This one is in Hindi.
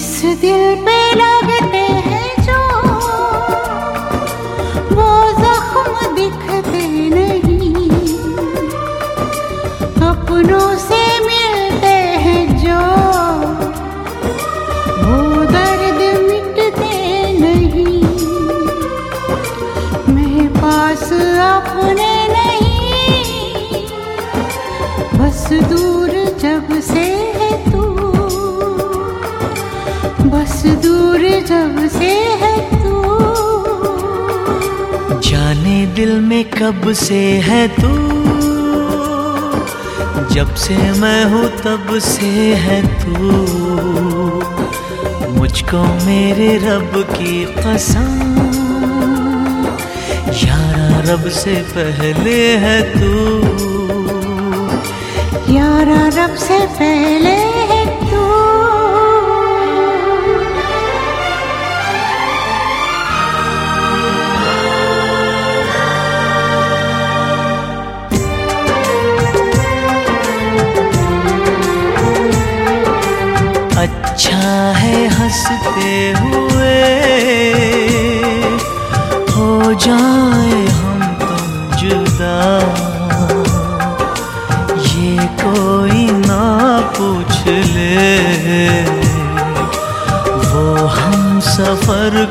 दिल पे लगते हैं जो। वो जख्म दिखते नहीं। अपनों से मिलते हैं जो। वो दर्द मिटते नहीं। मैं पास अपने नहीं। बस दूर जब से है तू? जाने दिल में कब से है तू? जब से मैं हूँ तब से है तू। मुझको मेरे रब की कसम। यारा रब से पहले है तू। यारा रब से पहले अच्छा है हँसते हुए हो जाए हम तुम जुदा। ये कोई ना पूछ ले, वो हम सफ़र